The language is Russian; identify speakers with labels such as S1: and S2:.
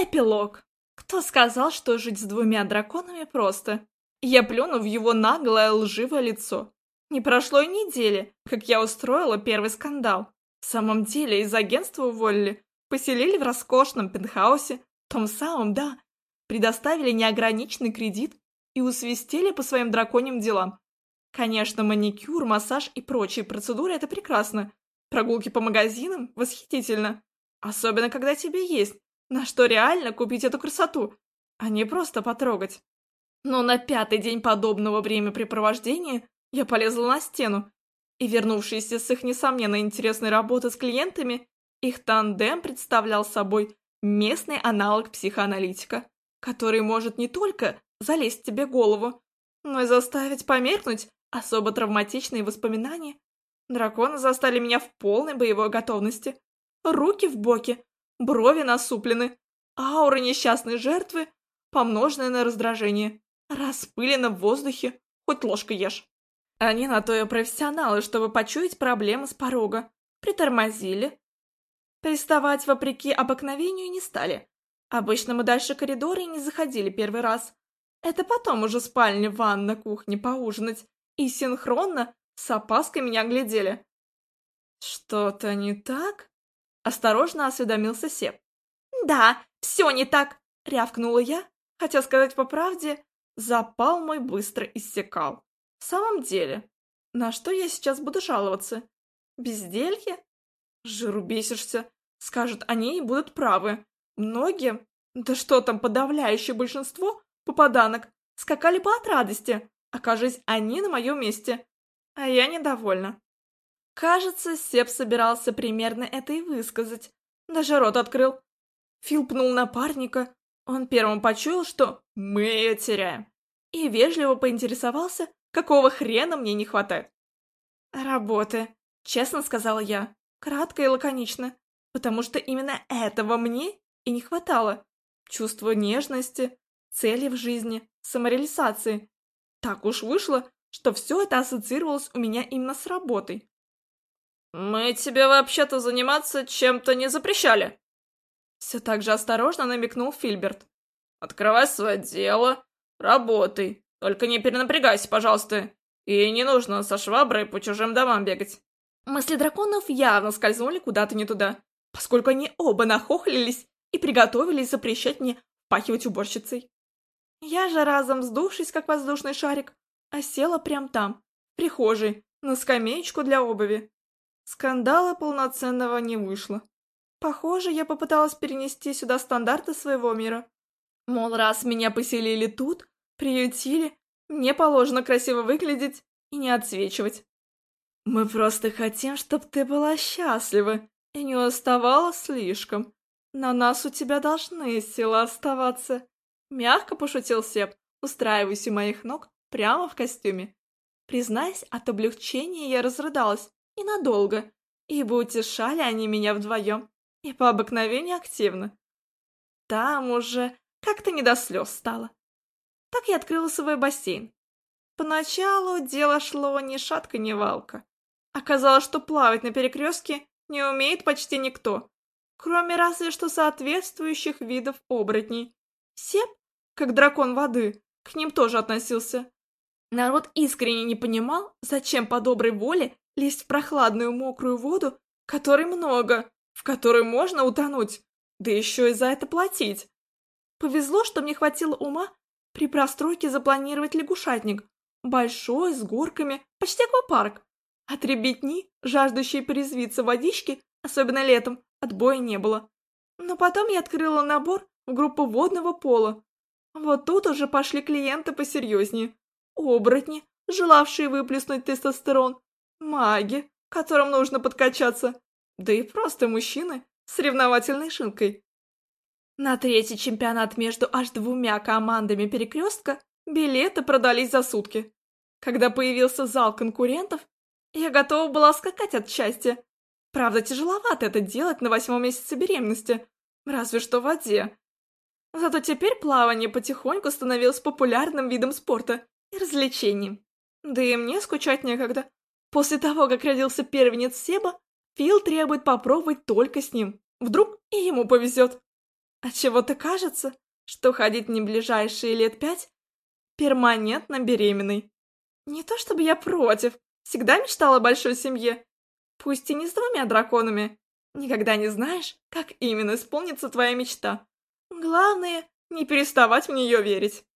S1: Эпилог. Кто сказал, что жить с двумя драконами просто? Я плюну в его наглое лживое лицо. Не прошло и недели, как я устроила первый скандал. В самом деле, из агентства уволили, поселили в роскошном пентхаусе, том самом, да, предоставили неограниченный кредит и усвистели по своим драконьим делам. Конечно, маникюр, массаж и прочие процедуры – это прекрасно. Прогулки по магазинам – восхитительно. Особенно, когда тебе есть на что реально купить эту красоту, а не просто потрогать. Но на пятый день подобного времяпрепровождения я полезла на стену, и, вернувшись с их несомненно интересной работы с клиентами, их тандем представлял собой местный аналог психоаналитика, который может не только залезть тебе в голову, но и заставить померкнуть особо травматичные воспоминания. Драконы застали меня в полной боевой готовности. Руки в боки, брови насуплены, аура несчастной жертвы, помноженная на раздражение, распылена в воздухе, хоть ложкой ешь. Они на то и профессионалы, чтобы почуять проблемы с порога. Притормозили. Приставать вопреки обыкновению не стали. Обычно мы дальше коридора и не заходили первый раз. Это потом уже спальня, ванна, кухня, поужинать. И синхронно с опаской меня глядели. «Что-то не так?» Осторожно осведомился Сеп. «Да, все не так!» — рявкнула я, хотя сказать по правде, запал мой быстро иссякал. В самом деле, на что я сейчас буду жаловаться? Безделье? Жиру бесишься. Скажут они и будут правы. Многие, да что там, подавляющее большинство попаданок, скакали бы от радости, окажись они на моем месте. А я недовольна. Кажется, Сеп собирался примерно это и высказать. Даже рот открыл. Фил пнул напарника. Он первым почуял, что мы ее теряем. И вежливо поинтересовался, какого хрена мне не хватает. Работы, честно сказала я. Кратко и лаконично. Потому что именно этого мне и не хватало. Чувство нежности, цели в жизни, самореализации. Так уж вышло, что все это ассоциировалось у меня именно с работой. «Мы тебе вообще-то заниматься чем-то не запрещали!» Все так же осторожно намекнул Фильберт. «Открывай свое дело, работай, только не перенапрягайся, пожалуйста, и не нужно со шваброй по чужим домам бегать». Мысли драконов явно скользнули куда-то не туда, поскольку они оба нахохлились и приготовились запрещать мне пахивать уборщицей. Я же разом сдувшись, как воздушный шарик, осела прямо там, в прихожей, на скамеечку для обуви. Скандала полноценного не вышло. Похоже, я попыталась перенести сюда стандарты своего мира. Мол, раз меня поселили тут, приютили, мне положено красиво выглядеть и не отсвечивать. Мы просто хотим, чтобы ты была счастлива и не уставала слишком. На нас у тебя должны силы оставаться. Мягко пошутил Сеп, устраиваясь у моих ног прямо в костюме. Признаясь, от облегчения я разрыдалась и надолго, ибо утешали они меня вдвоем, и по обыкновению активно. Там уже как-то не до слез стало. Так я открыла свой бассейн. Поначалу дело шло ни шатка, ни валка. Оказалось, что плавать на перекрестке не умеет почти никто, кроме разве что соответствующих видов оборотней. Сеп, как дракон воды, к ним тоже относился. Народ искренне не понимал, зачем по доброй воле лезть в прохладную мокрую воду, которой много, в которой можно утонуть, да еще и за это платить. Повезло, что мне хватило ума при простройке запланировать лягушатник, большой, с горками, почти аквапарк. От ребятни, жаждущей порезвиться водички, особенно летом, отбоя не было. Но потом я открыла набор в группу водного пола. Вот тут уже пошли клиенты посерьезнее. Оборотни, желавшие выплеснуть тестостерон, маги, которым нужно подкачаться, да и просто мужчины с соревновательной шинкой. На третий чемпионат между аж двумя командами перекрестка билеты продались за сутки. Когда появился зал конкурентов, я готова была скакать от счастья. Правда, тяжеловато это делать на восьмом месяце беременности, разве что в воде. Зато теперь плавание потихоньку становилось популярным видом спорта и развлечением. Да и мне скучать некогда. После того, как родился первенец Себа, Фил требует попробовать только с ним. Вдруг и ему повезет. А чего-то кажется, что ходить не ближайшие лет пять перманентно беременной. Не то чтобы я против, всегда мечтала о большой семье. Пусть и не с двумя драконами. Никогда не знаешь, как именно исполнится твоя мечта. Главное, не переставать в нее верить.